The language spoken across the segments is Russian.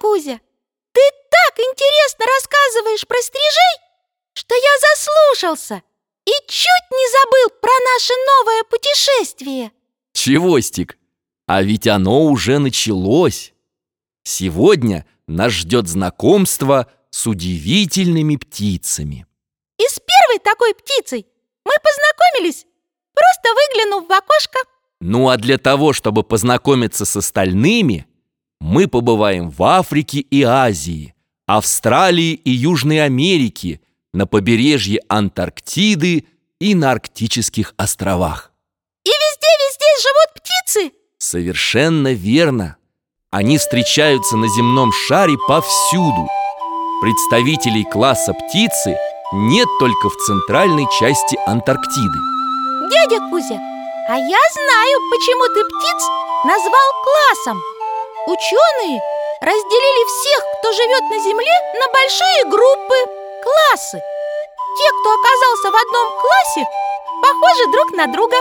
Кузя, ты так интересно рассказываешь про стрижей, что я заслушался и чуть не забыл про наше новое путешествие. Чевостик, а ведь оно уже началось. Сегодня нас ждет знакомство с удивительными птицами. И с первой такой птицей мы познакомились, просто выглянув в окошко. Ну а для того, чтобы познакомиться с остальными, мы побываем в Африке и Азии, Австралии и Южной Америке, на побережье Антарктиды и на Арктических островах. И везде-везде живут птицы. Совершенно верно. Они встречаются на земном шаре повсюду. Представителей класса птицы нет только в центральной части Антарктиды. Дядя Кузя, а я знаю, почему ты птиц назвал классом. Ученые разделили всех, кто живет на Земле, на большие группы, классы. Те, кто оказался в одном классе, похожи друг на друга.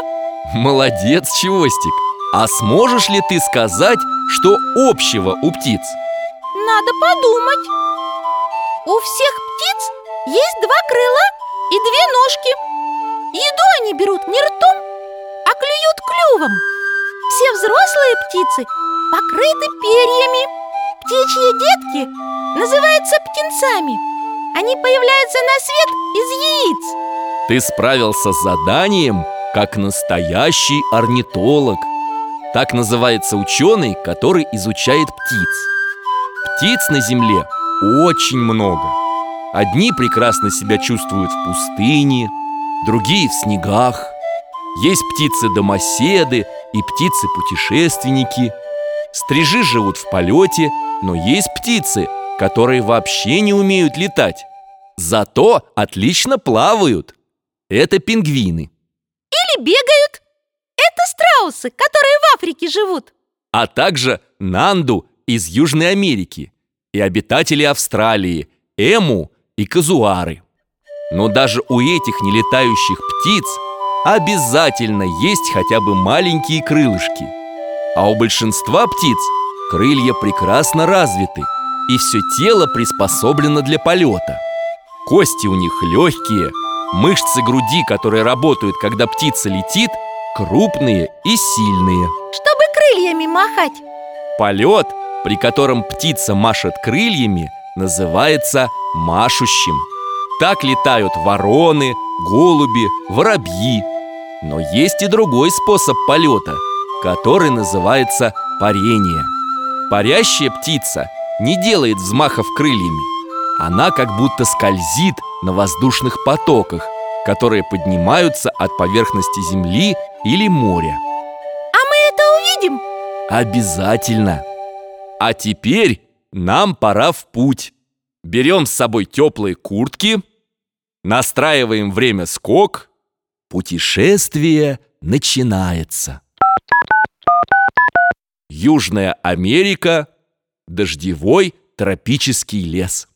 Молодец, Чевостик! А сможешь ли ты сказать, что общего у птиц? Надо подумать. У всех птиц есть два крыла и две ножки. Еду они берут не ртом, а клюют клювом. Все взрослые птицы покрыты перьями. Птичьи детки называются птенцами. Они появляются на свет из яиц. Ты справился с заданием, как настоящий орнитолог. Так называется ученый, который изучает птиц. Птиц на Земле очень много. Одни прекрасно себя чувствуют в пустыне, другие в снегах. Есть птицы-домоседы и птицы-путешественники. Стрижи живут в полете, но есть птицы, которые вообще не умеют летать. Зато отлично плавают. Это пингвины. Или бегают. Это страусы, которые в Африке живут. А также нанду из Южной Америки и обитатели Австралии, эму и казуары. Но даже у этих нелетающих птиц обязательно есть хотя бы маленькие крылышки. А у большинства птиц крылья прекрасно развиты, и все тело приспособлено для полета. Кости у них легкие, мышцы груди, которые работают, когда птица летит, крупные и сильные. Чтобы крыльями махать. Полет, при котором птица машет крыльями, называется машущим. Так летают вороны, голуби, воробьи. Но есть и другой способ полета, который называется парение. Парящая птица не делает взмахов крыльями. Она как будто скользит на воздушных потоках, которые поднимаются от поверхности земли или моря. А мы это увидим? Обязательно! А теперь нам пора в путь. Берем с собой теплые куртки, настраиваем время скок, путешествие начинается. Южная Америка, дождевой тропический лес.